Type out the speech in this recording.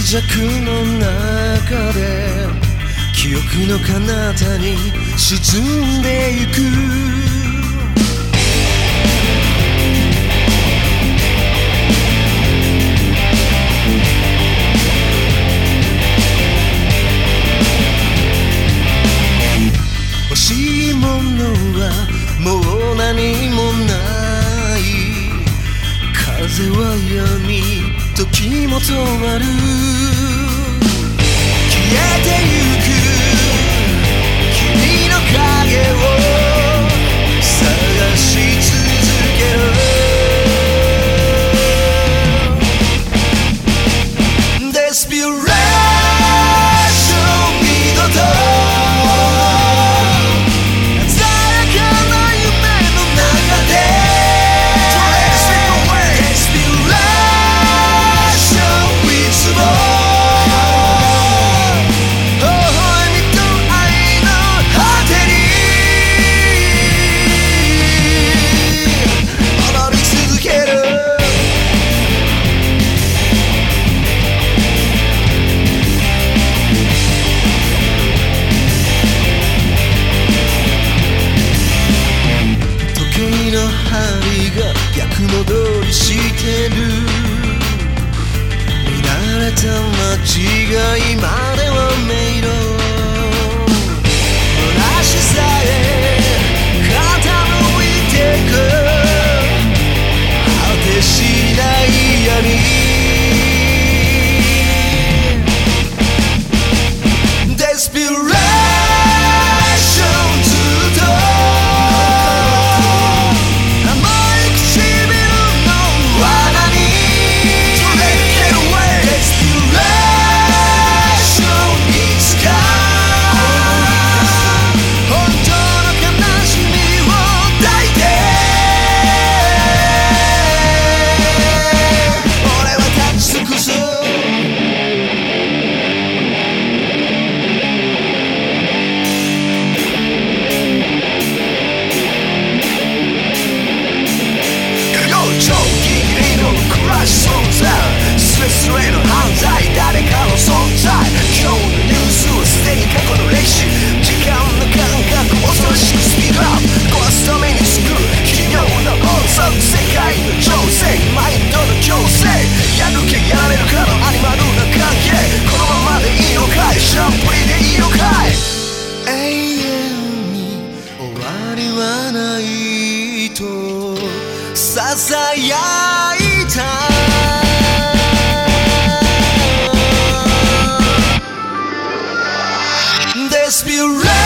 弱の中で記憶の彼方に沈んでゆく。欲しいものはもう何もない。風は闇。時も止まる。tão antiga 言わないとささやいた「Desperate